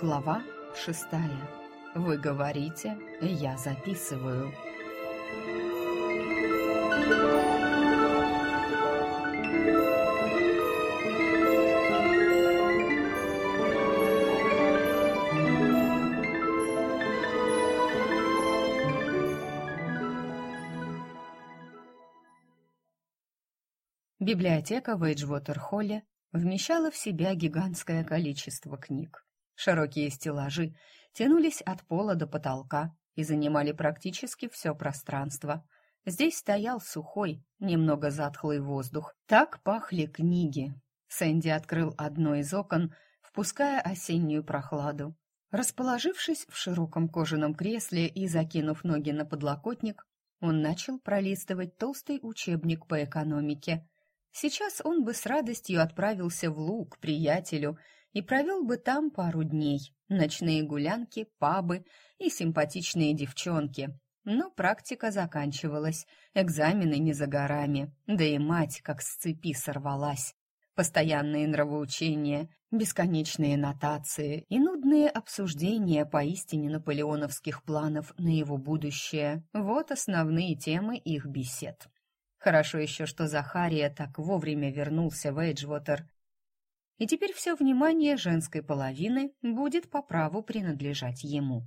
Глава шестая. Вы говорите, я записываю. Библиотека в Эйджвотер-Холле вмещала в себя гигантское количество книг. Широкие стеллажи тянулись от пола до потолка и занимали практически все пространство. Здесь стоял сухой, немного затхлый воздух. Так пахли книги. Сэнди открыл одно из окон, впуская осеннюю прохладу. Расположившись в широком кожаном кресле и закинув ноги на подлокотник, он начал пролистывать толстый учебник по экономике. Сейчас он бы с радостью отправился в Луг к приятелю и провел бы там пару дней. Ночные гулянки, пабы и симпатичные девчонки. Но практика заканчивалась, экзамены не за горами, да и мать как с цепи сорвалась. Постоянные нравоучения, бесконечные нотации и нудные обсуждения поистине наполеоновских планов на его будущее – вот основные темы их бесед. Хорошо еще, что Захария так вовремя вернулся в Эйджвотер. И теперь все внимание женской половины будет по праву принадлежать ему.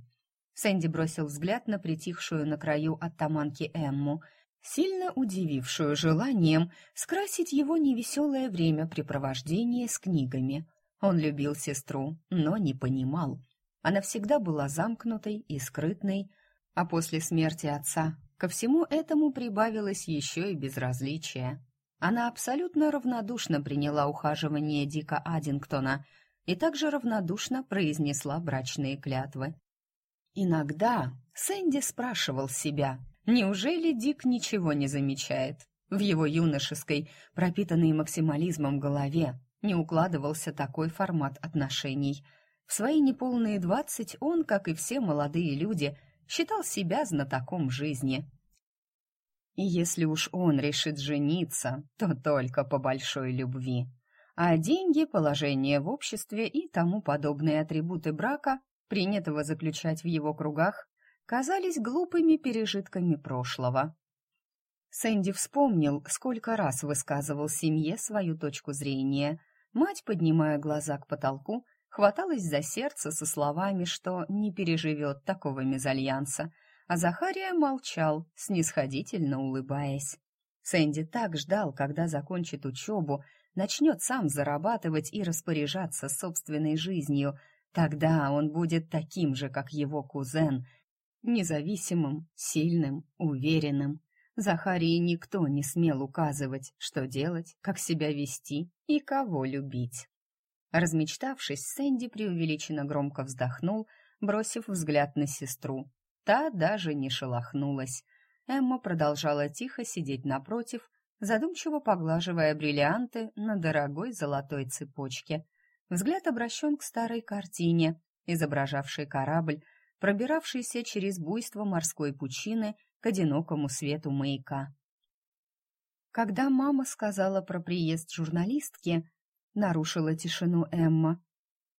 Сэнди бросил взгляд на притихшую на краю оттаманки Эмму, сильно удивившую желанием скрасить его невеселое времяпрепровождение с книгами. Он любил сестру, но не понимал. Она всегда была замкнутой и скрытной, а после смерти отца Ко всему этому прибавилось еще и безразличие. Она абсолютно равнодушно приняла ухаживание Дика Аддингтона и также равнодушно произнесла брачные клятвы. Иногда Сэнди спрашивал себя, неужели Дик ничего не замечает? В его юношеской, пропитанной максимализмом голове не укладывался такой формат отношений. В свои неполные двадцать он, как и все молодые люди, считал себя знатоком жизни. И если уж он решит жениться, то только по большой любви. А деньги, положение в обществе и тому подобные атрибуты брака, принятого заключать в его кругах, казались глупыми пережитками прошлого. Сэнди вспомнил, сколько раз высказывал семье свою точку зрения. Мать, поднимая глаза к потолку, хваталась за сердце со словами, что не переживет такого мезальянса, а Захария молчал, снисходительно улыбаясь. Сэнди так ждал, когда закончит учебу, начнет сам зарабатывать и распоряжаться собственной жизнью. Тогда он будет таким же, как его кузен, независимым, сильным, уверенным. Захарии никто не смел указывать, что делать, как себя вести и кого любить. Размечтавшись, Сэнди преувеличенно громко вздохнул, бросив взгляд на сестру. Та даже не шелохнулась. Эмма продолжала тихо сидеть напротив, задумчиво поглаживая бриллианты на дорогой золотой цепочке. Взгляд обращен к старой картине, изображавшей корабль, пробиравшийся через буйство морской пучины к одинокому свету маяка. Когда мама сказала про приезд журналистки, нарушила тишину Эмма.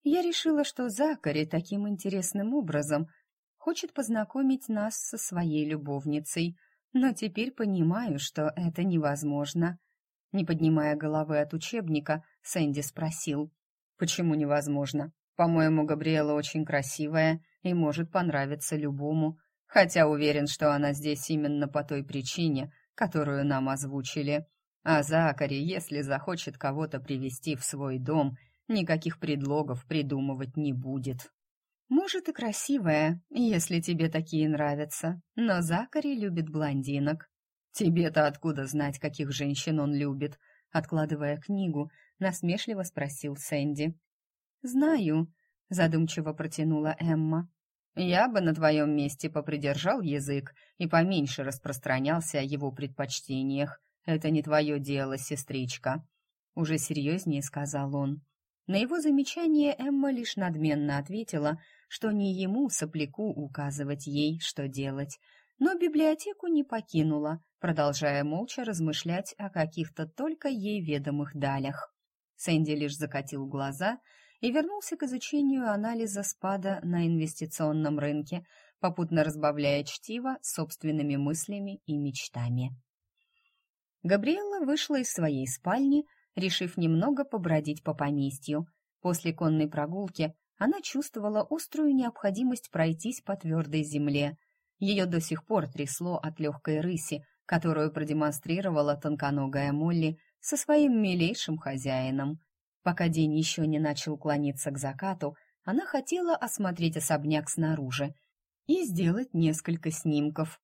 Я решила, что Закари таким интересным образом хочет познакомить нас со своей любовницей, но теперь понимаю, что это невозможно. Не поднимая головы от учебника, Сэнди спросил, «Почему невозможно? По-моему, Габриэла очень красивая и может понравиться любому, хотя уверен, что она здесь именно по той причине, которую нам озвучили. А Закари, если захочет кого-то привести в свой дом, никаких предлогов придумывать не будет. Может и красивая, если тебе такие нравятся, но Закари любит блондинок. Тебе-то откуда знать, каких женщин он любит? Откладывая книгу, насмешливо спросил Сэнди. Знаю, задумчиво протянула Эмма. Я бы на твоем месте попридержал язык и поменьше распространялся о его предпочтениях. «Это не твое дело, сестричка», — уже серьезнее сказал он. На его замечание Эмма лишь надменно ответила, что не ему, сопляку, указывать ей, что делать, но библиотеку не покинула, продолжая молча размышлять о каких-то только ей ведомых далях. Сэнди лишь закатил глаза и вернулся к изучению анализа спада на инвестиционном рынке, попутно разбавляя чтиво собственными мыслями и мечтами. Габриэла вышла из своей спальни, решив немного побродить по поместью. После конной прогулки она чувствовала острую необходимость пройтись по твердой земле. Ее до сих пор трясло от легкой рыси, которую продемонстрировала тонконогая Молли со своим милейшим хозяином. Пока день еще не начал клониться к закату, она хотела осмотреть особняк снаружи и сделать несколько снимков.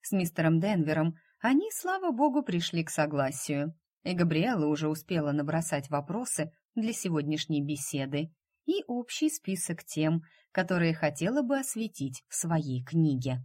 С мистером Денвером они, слава богу, пришли к согласию, и Габриэла уже успела набросать вопросы для сегодняшней беседы и общий список тем, которые хотела бы осветить в своей книге.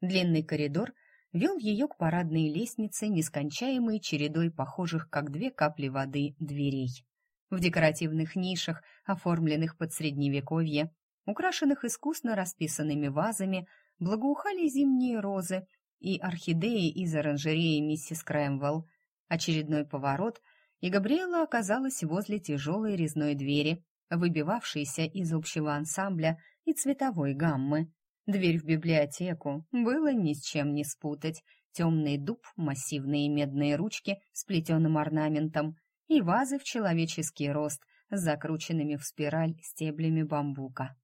Длинный коридор вел ее к парадной лестнице, нескончаемой чередой похожих, как две капли воды, дверей. В декоративных нишах, оформленных под средневековье, украшенных искусно расписанными вазами, благоухали зимние розы и орхидеи из оранжереи миссис Крэмвелл. Очередной поворот, и Габриэла оказалась возле тяжелой резной двери, выбивавшейся из общего ансамбля и цветовой гаммы. Дверь в библиотеку было ни с чем не спутать. Темный дуб, массивные медные ручки с плетеным орнаментом и вазы в человеческий рост с закрученными в спираль стеблями бамбука.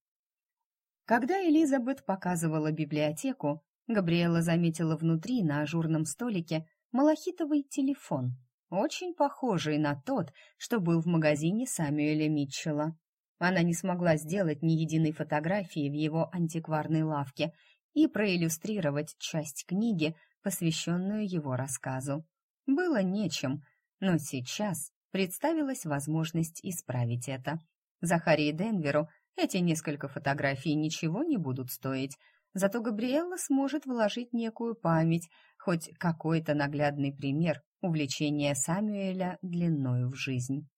Когда Элизабет показывала библиотеку, Габриэла заметила внутри на ажурном столике малахитовый телефон, очень похожий на тот, что был в магазине Самюэля Митчелла. Она не смогла сделать ни единой фотографии в его антикварной лавке и проиллюстрировать часть книги, посвященную его рассказу. Было нечем, но сейчас представилась возможность исправить это. Захарии Денверу эти несколько фотографий ничего не будут стоить, зато Габриэлла сможет вложить некую память, хоть какой-то наглядный пример увлечения Самюэля длиною в жизнь.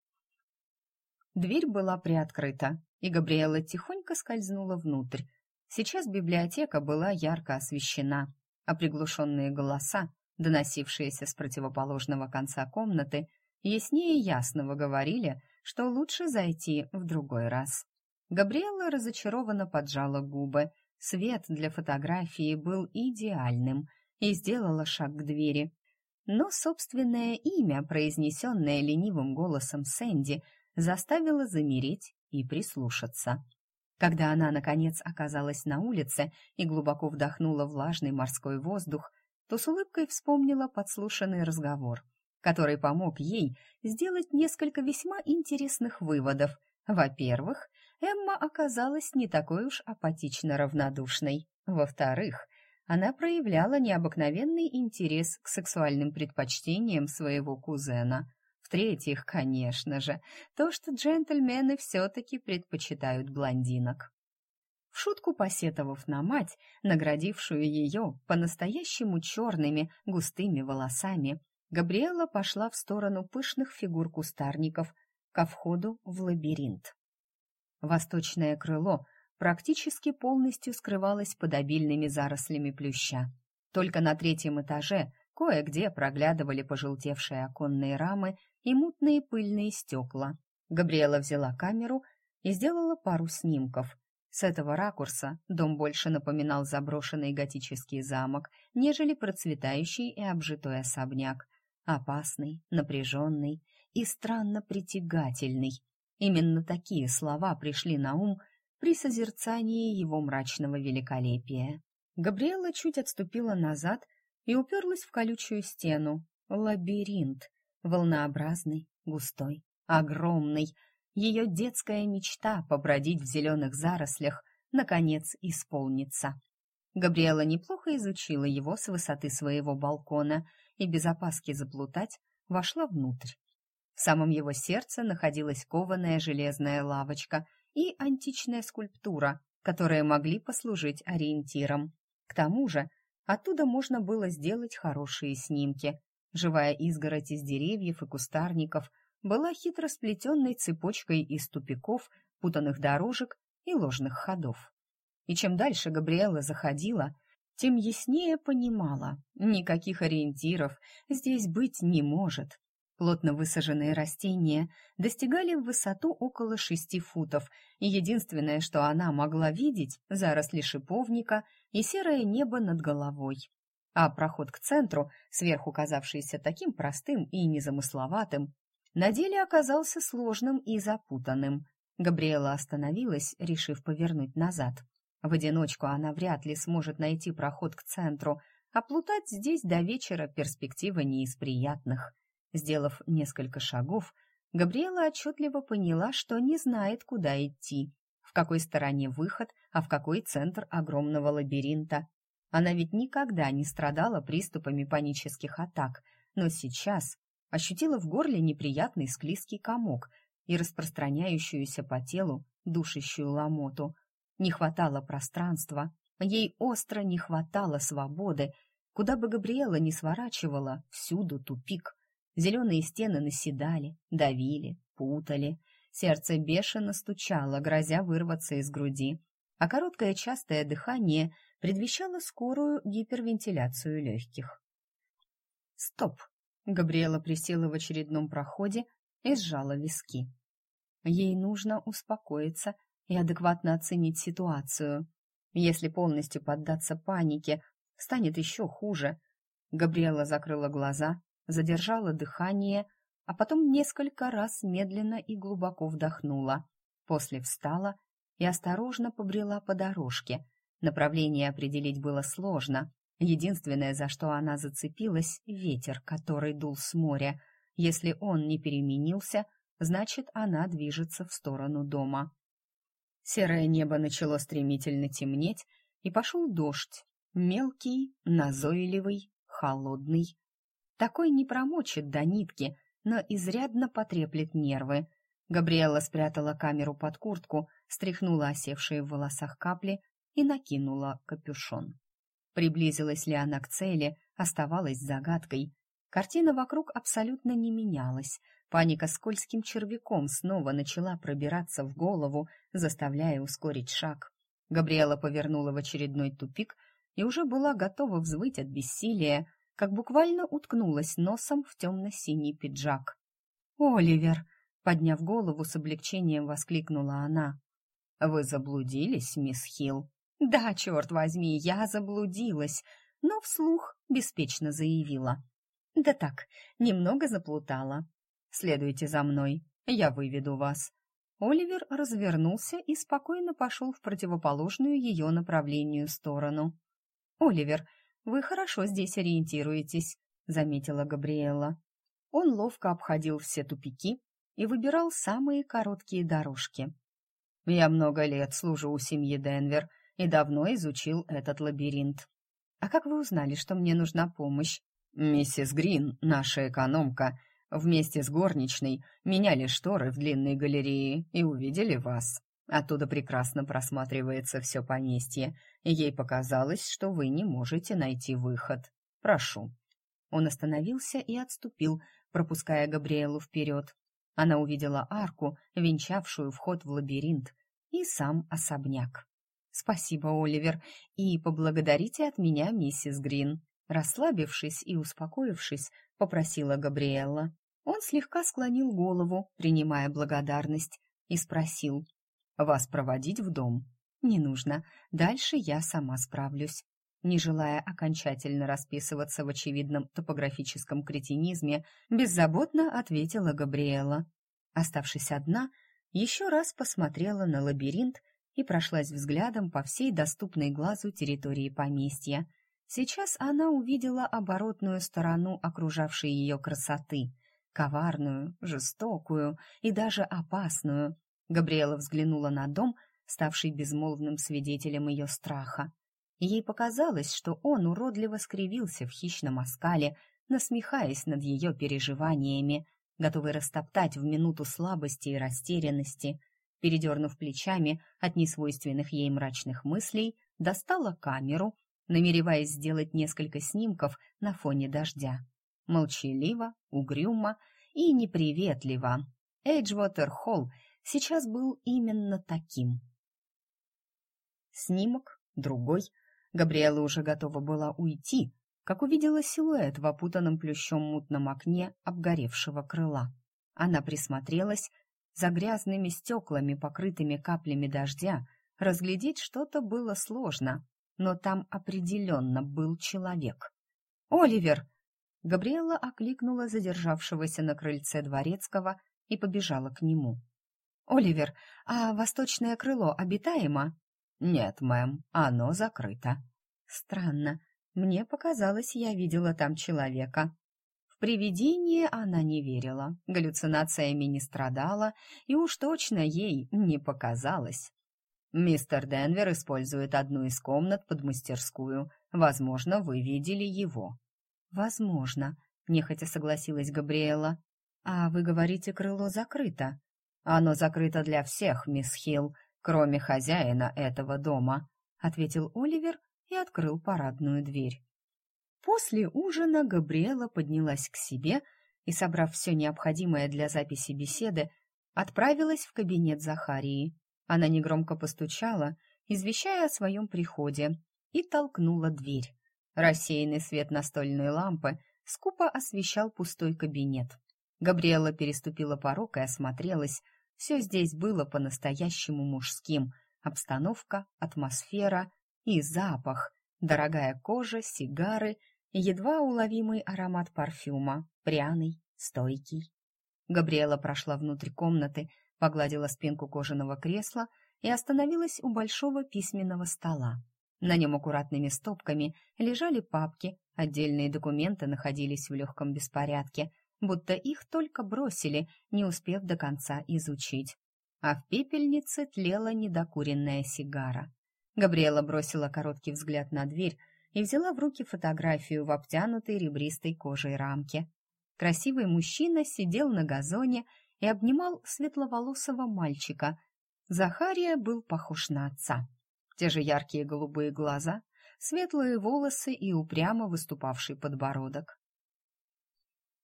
Дверь была приоткрыта, и Габриэла тихонько скользнула внутрь. Сейчас библиотека была ярко освещена, а приглушенные голоса, доносившиеся с противоположного конца комнаты, яснее ясного говорили, что лучше зайти в другой раз. Габриэла разочарованно поджала губы. Свет для фотографии был идеальным и сделала шаг к двери. Но собственное имя, произнесенное ленивым голосом Сэнди, заставило замереть и прислушаться. Когда она, наконец, оказалась на улице и глубоко вдохнула влажный морской воздух, то с улыбкой вспомнила подслушанный разговор, который помог ей сделать несколько весьма интересных выводов. Во-первых, Эмма оказалась не такой уж апатично равнодушной. Во-вторых, она проявляла необыкновенный интерес к сексуальным предпочтениям своего кузена – в-третьих, конечно же, то, что джентльмены все-таки предпочитают блондинок. В шутку посетовав на мать, наградившую ее по-настоящему черными густыми волосами, Габриэла пошла в сторону пышных фигур кустарников ко входу в лабиринт. Восточное крыло практически полностью скрывалось под обильными зарослями плюща. Только на третьем этаже Кое-где проглядывали пожелтевшие оконные рамы и мутные пыльные стекла. Габриэла взяла камеру и сделала пару снимков. С этого ракурса дом больше напоминал заброшенный готический замок, нежели процветающий и обжитой особняк. Опасный, напряженный и странно притягательный. Именно такие слова пришли на ум при созерцании его мрачного великолепия. Габриэла чуть отступила назад и уперлась в колючую стену. Лабиринт. Волнообразный, густой, огромный. Ее детская мечта побродить в зеленых зарослях наконец исполнится. Габриэла неплохо изучила его с высоты своего балкона и без опаски заплутать вошла внутрь. В самом его сердце находилась кованая железная лавочка и античная скульптура, которые могли послужить ориентиром. К тому же Оттуда можно было сделать хорошие снимки. Живая изгородь из деревьев и кустарников была хитро сплетенной цепочкой из тупиков, путанных дорожек и ложных ходов. И чем дальше Габриэла заходила, тем яснее понимала, никаких ориентиров здесь быть не может. Плотно высаженные растения достигали в высоту около шести футов, и единственное, что она могла видеть, заросли шиповника и серое небо над головой. А проход к центру, сверху казавшийся таким простым и незамысловатым, на деле оказался сложным и запутанным. Габриэла остановилась, решив повернуть назад. В одиночку она вряд ли сможет найти проход к центру, а плутать здесь до вечера перспектива не из приятных. Сделав несколько шагов, Габриэла отчетливо поняла, что не знает, куда идти, в какой стороне выход, а в какой центр огромного лабиринта. Она ведь никогда не страдала приступами панических атак, но сейчас ощутила в горле неприятный склизкий комок и распространяющуюся по телу душащую ломоту. Не хватало пространства, ей остро не хватало свободы, куда бы Габриэла ни сворачивала, всюду тупик. Зеленые стены наседали, давили, путали. Сердце бешено стучало, грозя вырваться из груди, а короткое частое дыхание предвещало скорую гипервентиляцию легких. «Стоп!» — Габриэла присела в очередном проходе и сжала виски. Ей нужно успокоиться и адекватно оценить ситуацию. Если полностью поддаться панике, станет еще хуже. Габриэла закрыла глаза задержала дыхание, а потом несколько раз медленно и глубоко вдохнула. После встала и осторожно побрела по дорожке. Направление определить было сложно. Единственное, за что она зацепилась — ветер, который дул с моря. Если он не переменился, значит, она движется в сторону дома. Серое небо начало стремительно темнеть, и пошел дождь. Мелкий, назойливый, холодный. Такой не промочит до нитки, но изрядно потреплет нервы. Габриэла спрятала камеру под куртку, стряхнула осевшие в волосах капли и накинула капюшон. Приблизилась ли она к цели, оставалась загадкой. Картина вокруг абсолютно не менялась. Паника скользким червяком снова начала пробираться в голову, заставляя ускорить шаг. Габриэла повернула в очередной тупик и уже была готова взвыть от бессилия, как буквально уткнулась носом в темно-синий пиджак. «Оливер!» — подняв голову, с облегчением воскликнула она. «Вы заблудились, мисс Хилл?» «Да, черт возьми, я заблудилась!» но вслух беспечно заявила. «Да так, немного заплутала. Следуйте за мной, я выведу вас». Оливер развернулся и спокойно пошел в противоположную ее направлению сторону. «Оливер, «Вы хорошо здесь ориентируетесь», — заметила Габриэла. Он ловко обходил все тупики и выбирал самые короткие дорожки. «Я много лет служу у семьи Денвер и давно изучил этот лабиринт. А как вы узнали, что мне нужна помощь?» «Миссис Грин, наша экономка, вместе с горничной меняли шторы в длинной галерее и увидели вас. Оттуда прекрасно просматривается все поместье, и ей показалось, что вы не можете найти выход. Прошу». Он остановился и отступил, пропуская Габриэлу вперед. Она увидела арку, венчавшую вход в лабиринт, и сам особняк. «Спасибо, Оливер, и поблагодарите от меня миссис Грин». Расслабившись и успокоившись, попросила Габриэлла. Он слегка склонил голову, принимая благодарность, и спросил, вас проводить в дом? Не нужно. Дальше я сама справлюсь. Не желая окончательно расписываться в очевидном топографическом кретинизме, беззаботно ответила Габриэла. Оставшись одна, еще раз посмотрела на лабиринт и прошлась взглядом по всей доступной глазу территории поместья. Сейчас она увидела оборотную сторону окружавшей ее красоты, коварную, жестокую и даже опасную, Габриэла взглянула на дом, ставший безмолвным свидетелем ее страха. Ей показалось, что он уродливо скривился в хищном оскале, насмехаясь над ее переживаниями, готовый растоптать в минуту слабости и растерянности. Передернув плечами от несвойственных ей мрачных мыслей, достала камеру, намереваясь сделать несколько снимков на фоне дождя. Молчаливо, угрюмо и неприветливо. Эйджвотер-Холл сейчас был именно таким. Снимок, другой. Габриэла уже готова была уйти, как увидела силуэт в опутанном плющом мутном окне обгоревшего крыла. Она присмотрелась, за грязными стеклами, покрытыми каплями дождя, разглядеть что-то было сложно, но там определенно был человек. «Оливер!» Габриэла окликнула задержавшегося на крыльце дворецкого и побежала к нему. «Оливер, а восточное крыло обитаемо?» «Нет, мэм, оно закрыто». «Странно. Мне показалось, я видела там человека». В привидение она не верила, галлюцинациями не страдала, и уж точно ей не показалось. «Мистер Денвер использует одну из комнат под мастерскую. Возможно, вы видели его». «Возможно», — нехотя согласилась Габриэла. «А вы говорите, крыло закрыто?» «Оно закрыто для всех, мисс Хилл, кроме хозяина этого дома», — ответил Оливер и открыл парадную дверь. После ужина Габриэла поднялась к себе и, собрав все необходимое для записи беседы, отправилась в кабинет Захарии. Она негромко постучала, извещая о своем приходе, и толкнула дверь. Рассеянный свет настольной лампы скупо освещал пустой кабинет. Габриэла переступила порог и осмотрелась. Все здесь было по-настоящему мужским. Обстановка, атмосфера и запах. Дорогая кожа, сигары едва уловимый аромат парфюма, пряный, стойкий. Габриэла прошла внутрь комнаты, погладила спинку кожаного кресла и остановилась у большого письменного стола. На нем аккуратными стопками лежали папки, отдельные документы находились в легком беспорядке, будто их только бросили, не успев до конца изучить. А в пепельнице тлела недокуренная сигара. Габриэла бросила короткий взгляд на дверь и взяла в руки фотографию в обтянутой ребристой кожей рамке. Красивый мужчина сидел на газоне и обнимал светловолосого мальчика. Захария был похож на отца. Те же яркие голубые глаза, светлые волосы и упрямо выступавший подбородок.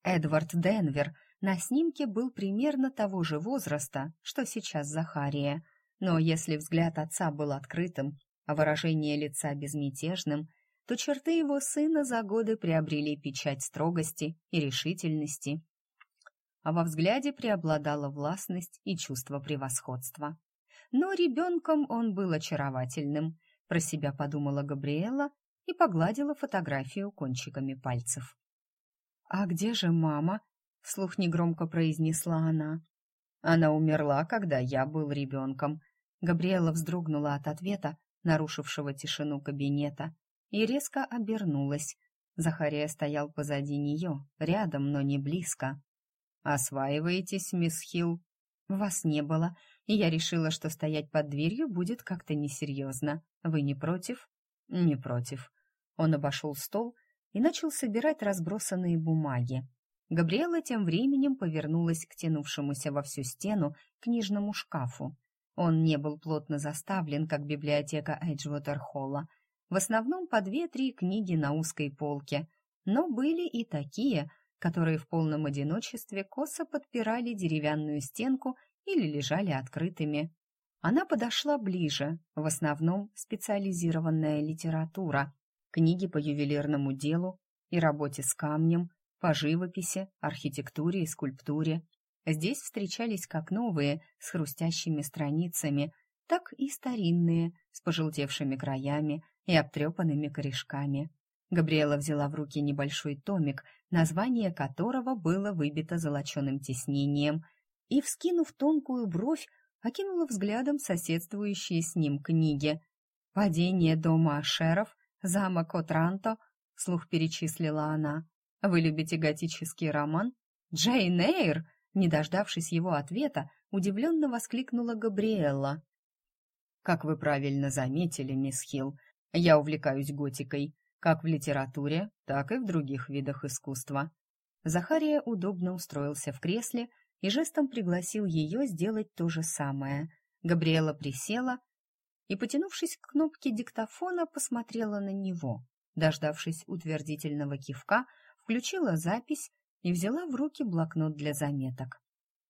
Эдвард Денвер на снимке был примерно того же возраста, что сейчас Захария, но если взгляд отца был открытым, а выражение лица безмятежным, то черты его сына за годы приобрели печать строгости и решительности, а во взгляде преобладала властность и чувство превосходства но ребенком он был очаровательным, про себя подумала Габриэла и погладила фотографию кончиками пальцев. «А где же мама?» — вслух негромко произнесла она. «Она умерла, когда я был ребенком». Габриэла вздрогнула от ответа, нарушившего тишину кабинета, и резко обернулась. Захария стоял позади нее, рядом, но не близко. «Осваиваетесь, мисс Хилл?» «Вас не было, и я решила, что стоять под дверью будет как-то несерьезно. Вы не против?» «Не против». Он обошел стол и начал собирать разбросанные бумаги. Габриэла тем временем повернулась к тянувшемуся во всю стену книжному шкафу. Он не был плотно заставлен, как библиотека Эджвотер-Холла. В основном по две-три книги на узкой полке, но были и такие, которые в полном одиночестве косо подпирали деревянную стенку или лежали открытыми. Она подошла ближе, в основном специализированная литература, книги по ювелирному делу и работе с камнем, по живописи, архитектуре и скульптуре. Здесь встречались как новые, с хрустящими страницами, так и старинные, с пожелтевшими краями и обтрепанными корешками. Габриэла взяла в руки небольшой томик, название которого было выбито золоченым тиснением – и, вскинув тонкую бровь, окинула взглядом соседствующие с ним книги. «Падение дома Ашеров», «Замок Отранто», — слух перечислила она. «Вы любите готический роман?» «Джейн Эйр!» Не дождавшись его ответа, удивленно воскликнула Габриэлла. «Как вы правильно заметили, мисс Хилл, я увлекаюсь готикой, как в литературе, так и в других видах искусства». Захария удобно устроился в кресле и жестом пригласил ее сделать то же самое. Габриэла присела и, потянувшись к кнопке диктофона, посмотрела на него. Дождавшись утвердительного кивка, включила запись и взяла в руки блокнот для заметок.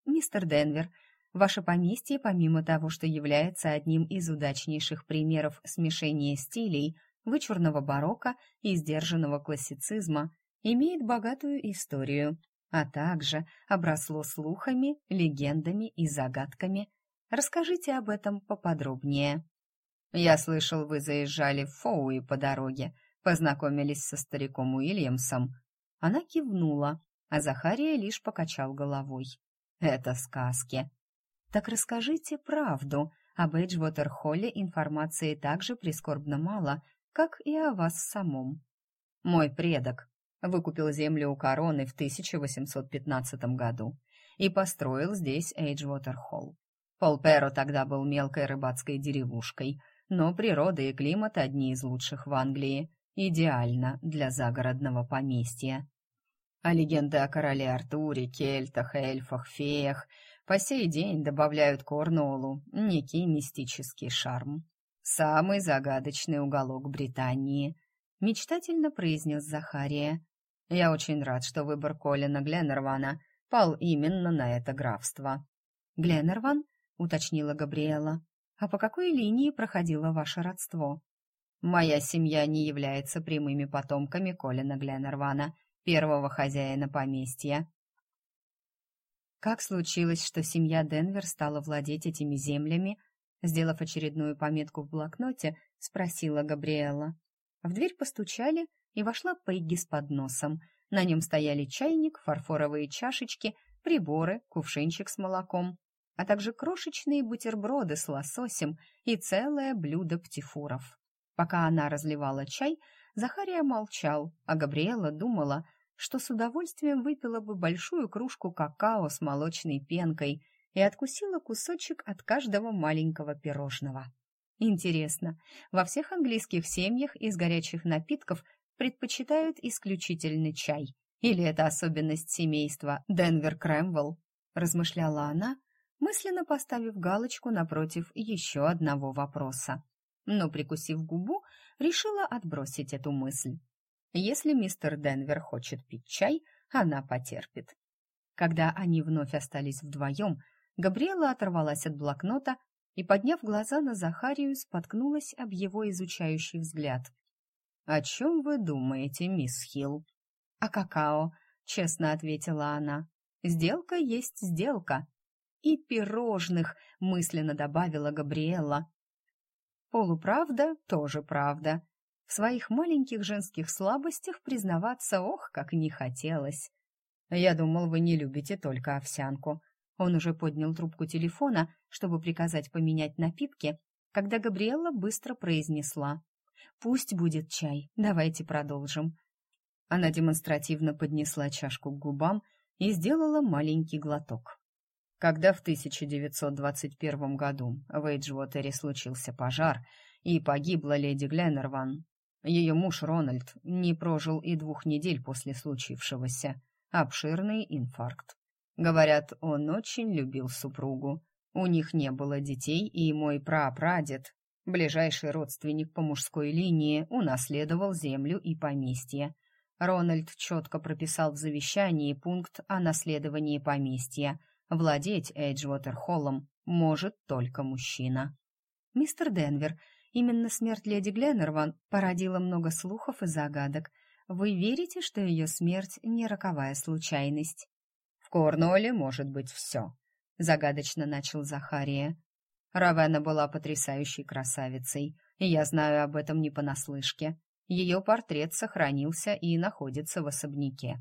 «Мистер Денвер, ваше поместье, помимо того, что является одним из удачнейших примеров смешения стилей, вычурного барокко и сдержанного классицизма, имеет богатую историю, а также обросло слухами, легендами и загадками. Расскажите об этом поподробнее. Я слышал, вы заезжали в Фоуи по дороге, познакомились со стариком Уильямсом. Она кивнула, а Захария лишь покачал головой. Это сказки. Так расскажите правду. Об Эйджвотер-Холле информации так же прискорбно мало, как и о вас самом. Мой предок выкупил землю у короны в 1815 году и построил здесь Эйджвотер-Холл. Полперо тогда был мелкой рыбацкой деревушкой, но природа и климат одни из лучших в Англии, идеально для загородного поместья. А легенды о короле Артуре, кельтах, эльфах, феях по сей день добавляют Корнуоллу некий мистический шарм. Самый загадочный уголок Британии, мечтательно произнес Захария. Я очень рад, что выбор Колина Гленнервана пал именно на это графство. Гленнерван, уточнила Габриэла. А по какой линии проходило ваше родство? Моя семья не является прямыми потомками Колина Гленнервана, первого хозяина поместья. Как случилось, что семья Денвер стала владеть этими землями? Сделав очередную пометку в блокноте, спросила Габриэла. В дверь постучали, и вошла Пегги с подносом. На нем стояли чайник, фарфоровые чашечки, приборы, кувшинчик с молоком, а также крошечные бутерброды с лососем и целое блюдо птифуров. Пока она разливала чай, Захария молчал, а Габриэла думала, что с удовольствием выпила бы большую кружку какао с молочной пенкой и откусила кусочек от каждого маленького пирожного. Интересно, во всех английских семьях из горячих напитков предпочитают исключительный чай? Или это особенность семейства Денвер Крэмвелл? Размышляла она, мысленно поставив галочку напротив еще одного вопроса. Но, прикусив губу, решила отбросить эту мысль. Если мистер Денвер хочет пить чай, она потерпит. Когда они вновь остались вдвоем, Габриэла оторвалась от блокнота и, подняв глаза на Захарию, споткнулась об его изучающий взгляд. «О чем вы думаете, мисс Хилл?» «О какао», — честно ответила она. «Сделка есть сделка». «И пирожных», — мысленно добавила Габриэла. «Полуправда тоже правда», в своих маленьких женских слабостях признаваться ох, как не хотелось. «Я думал, вы не любите только овсянку». Он уже поднял трубку телефона, чтобы приказать поменять напитки, когда Габриэлла быстро произнесла. «Пусть будет чай, давайте продолжим». Она демонстративно поднесла чашку к губам и сделала маленький глоток. Когда в 1921 году в Эйджвотере случился пожар и погибла леди Гленнерван, ее муж Рональд не прожил и двух недель после случившегося. Обширный инфаркт. Говорят, он очень любил супругу. У них не было детей, и мой прапрадед, ближайший родственник по мужской линии, унаследовал землю и поместье. Рональд четко прописал в завещании пункт о наследовании поместья. Владеть Эйджвотер-Холлом может только мужчина. «Мистер Денвер, Именно смерть леди Гленнерван породила много слухов и загадок. Вы верите, что ее смерть не роковая случайность? В Корнуолле может быть все, загадочно начал Захария. Равена была потрясающей красавицей, и я знаю об этом не понаслышке. Ее портрет сохранился и находится в особняке.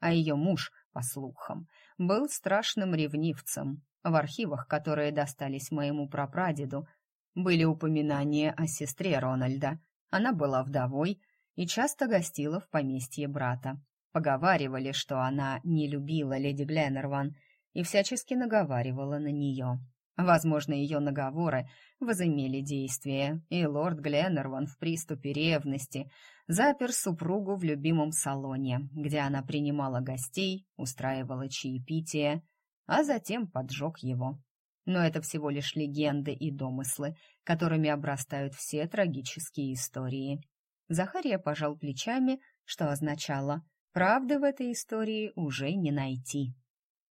А ее муж, по слухам, был страшным ревнивцем. В архивах, которые достались моему прапрадеду, были упоминания о сестре Рональда. Она была вдовой и часто гостила в поместье брата. Поговаривали, что она не любила леди Гленнерван и всячески наговаривала на нее. Возможно, ее наговоры возымели действие, и лорд Гленнерван в приступе ревности запер супругу в любимом салоне, где она принимала гостей, устраивала чаепитие, а затем поджег его. Но это всего лишь легенды и домыслы, которыми обрастают все трагические истории. Захария пожал плечами, что означало «правды в этой истории уже не найти».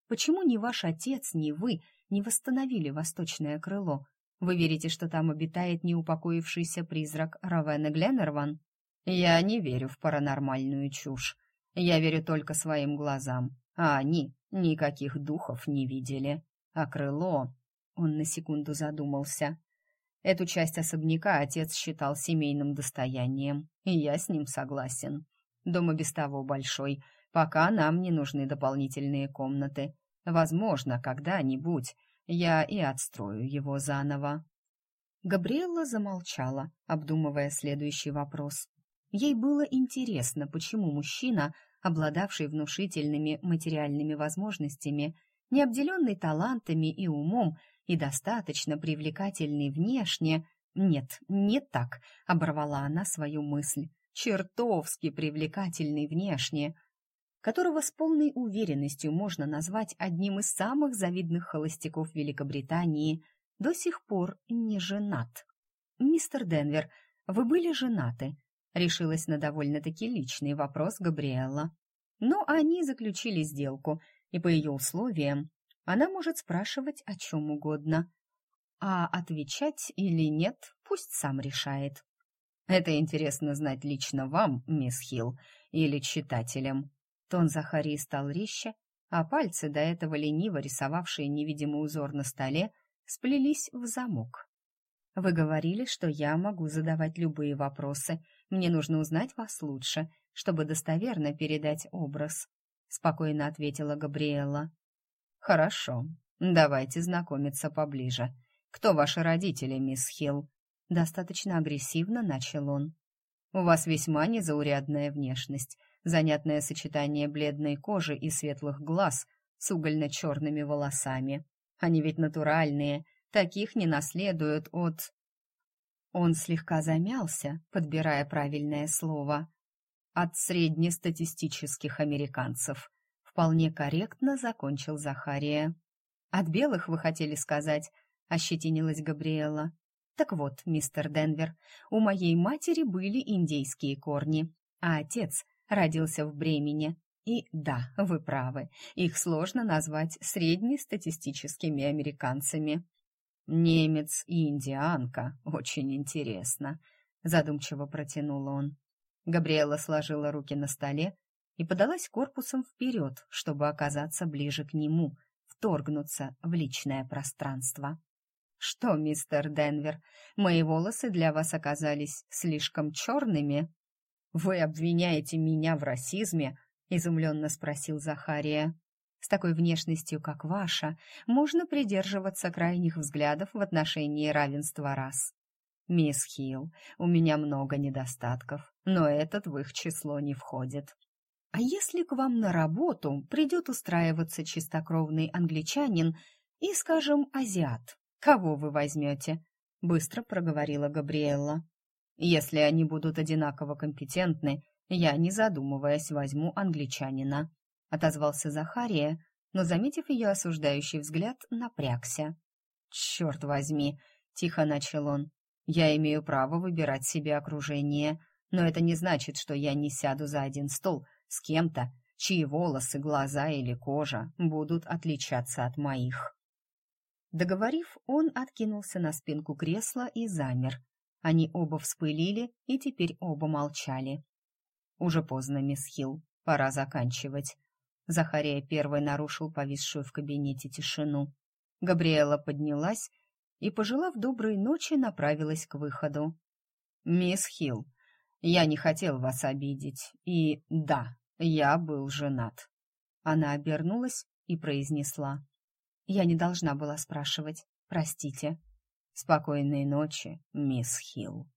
«Почему ни ваш отец, ни вы не восстановили восточное крыло?» Вы верите, что там обитает неупокоившийся призрак Равена Гленнерван? Я не верю в паранормальную чушь. Я верю только своим глазам, а они никаких духов не видели. А крыло... Он на секунду задумался. Эту часть особняка отец считал семейным достоянием, и я с ним согласен. Дом и без того большой, пока нам не нужны дополнительные комнаты. Возможно, когда-нибудь я и отстрою его заново. Габриэлла замолчала, обдумывая следующий вопрос. Ей было интересно, почему мужчина, обладавший внушительными материальными возможностями, не обделенный талантами и умом и достаточно привлекательный внешне, нет, не так, оборвала она свою мысль, чертовски привлекательный внешне, которого с полной уверенностью можно назвать одним из самых завидных холостяков Великобритании, до сих пор не женат. «Мистер Денвер, вы были женаты?» — решилась на довольно-таки личный вопрос Габриэлла. Но они заключили сделку, и по ее условиям она может спрашивать о чем угодно. А отвечать или нет, пусть сам решает. «Это интересно знать лично вам, мисс Хилл, или читателям», Тон Захарии стал резче, а пальцы, до этого лениво рисовавшие невидимый узор на столе, сплелись в замок. «Вы говорили, что я могу задавать любые вопросы. Мне нужно узнать вас лучше, чтобы достоверно передать образ», — спокойно ответила Габриэлла. «Хорошо, давайте знакомиться поближе. Кто ваши родители, мисс Хилл?» Достаточно агрессивно начал он. «У вас весьма незаурядная внешность, занятное сочетание бледной кожи и светлых глаз с угольно-черными волосами. Они ведь натуральные, таких не наследуют от... Он слегка замялся, подбирая правильное слово. От среднестатистических американцев. Вполне корректно закончил Захария. От белых вы хотели сказать, ощетинилась Габриэла. Так вот, мистер Денвер, у моей матери были индейские корни, а отец родился в Бремени. И да, вы правы, их сложно назвать среднестатистическими американцами. Немец и индианка, очень интересно, задумчиво протянул он. Габриэла сложила руки на столе и подалась корпусом вперед, чтобы оказаться ближе к нему, вторгнуться в личное пространство. «Что, мистер Денвер, мои волосы для вас оказались слишком черными?» «Вы обвиняете меня в расизме?» — изумленно спросил Захария. «С такой внешностью, как ваша, можно придерживаться крайних взглядов в отношении равенства рас. Мисс Хилл, у меня много недостатков, но этот в их число не входит. А если к вам на работу придет устраиваться чистокровный англичанин и, скажем, азиат, кого вы возьмете?» — быстро проговорила Габриэлла. Если они будут одинаково компетентны, я, не задумываясь, возьму англичанина», — отозвался Захария, но, заметив ее осуждающий взгляд, напрягся. «Черт возьми!» — тихо начал он. «Я имею право выбирать себе окружение, но это не значит, что я не сяду за один стол с кем-то, чьи волосы, глаза или кожа будут отличаться от моих». Договорив, он откинулся на спинку кресла и замер, они оба вспылили и теперь оба молчали. «Уже поздно, мисс Хилл, пора заканчивать». Захария первой нарушил повисшую в кабинете тишину. Габриэла поднялась и, пожелав доброй ночи, направилась к выходу. «Мисс Хилл, я не хотел вас обидеть, и да, я был женат». Она обернулась и произнесла. «Я не должна была спрашивать. Простите». Спокойной ночи, мисс Хилл.